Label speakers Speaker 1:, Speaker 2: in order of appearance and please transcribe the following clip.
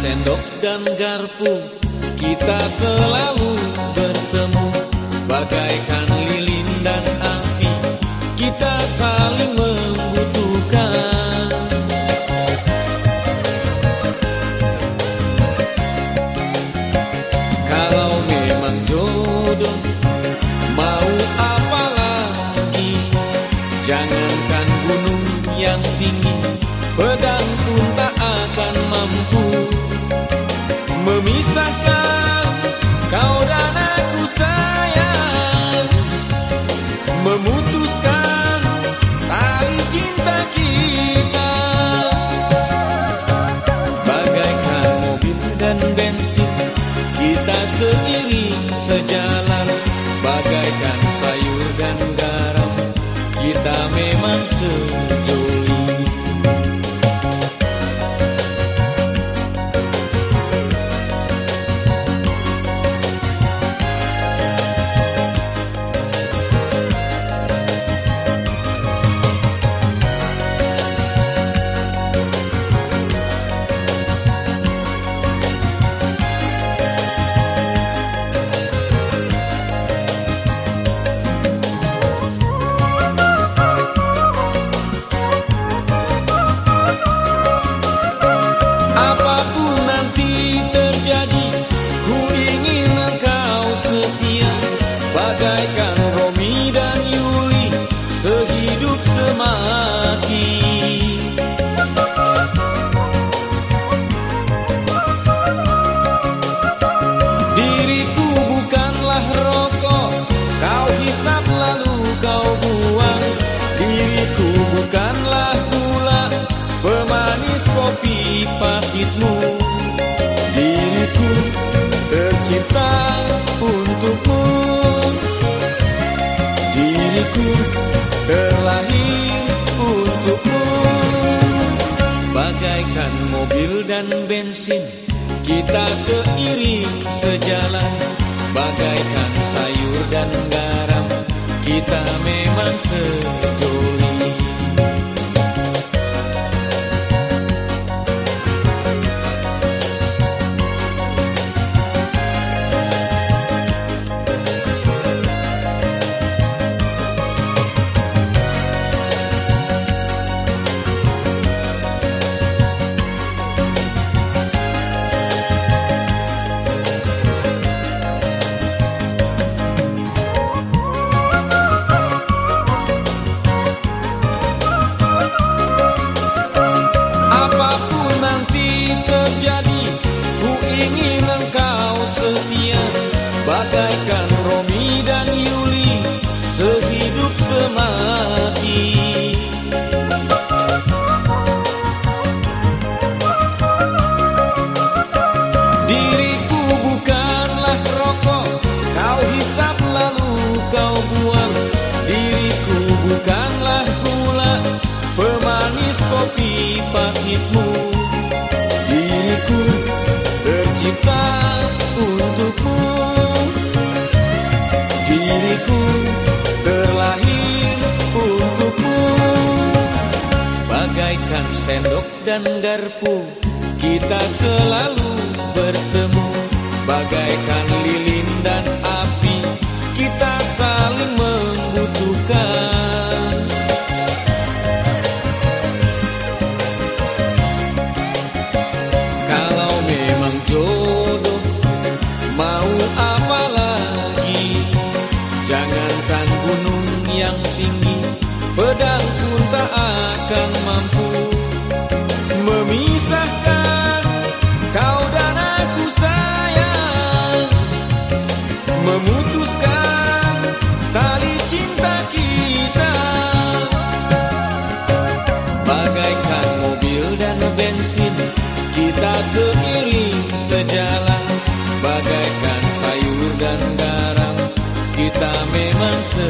Speaker 1: sendok dan garpu Kita selalu bertemu. Bagaikan lilin dan api Kita saling membutuhkan. Kalau memang jodoh Mau apa lagi? Jangankan gunung yang tinggi Pedang pun seiring sejalan Bagaikan sayur dan garam. Kita memang sejoli Diriku tercipta untukmu. Diriku terlahir untukmu. Bagaikan mobil dan bensin Kita seiring sejalan. Bagaikan sayur dan garam Kita memang sejoli bukanlah gula Pemanis kopi pahitmu. Diriku tercipta untukmu. Diriku terlahir untukmu. Bagaikan sendok dan garpu Kita selalu bertemu. Bagaikan lilin dan api Kita saling membutuhkan Kita seiring sejalan Bagaikan sayur dan garam. Kita memang se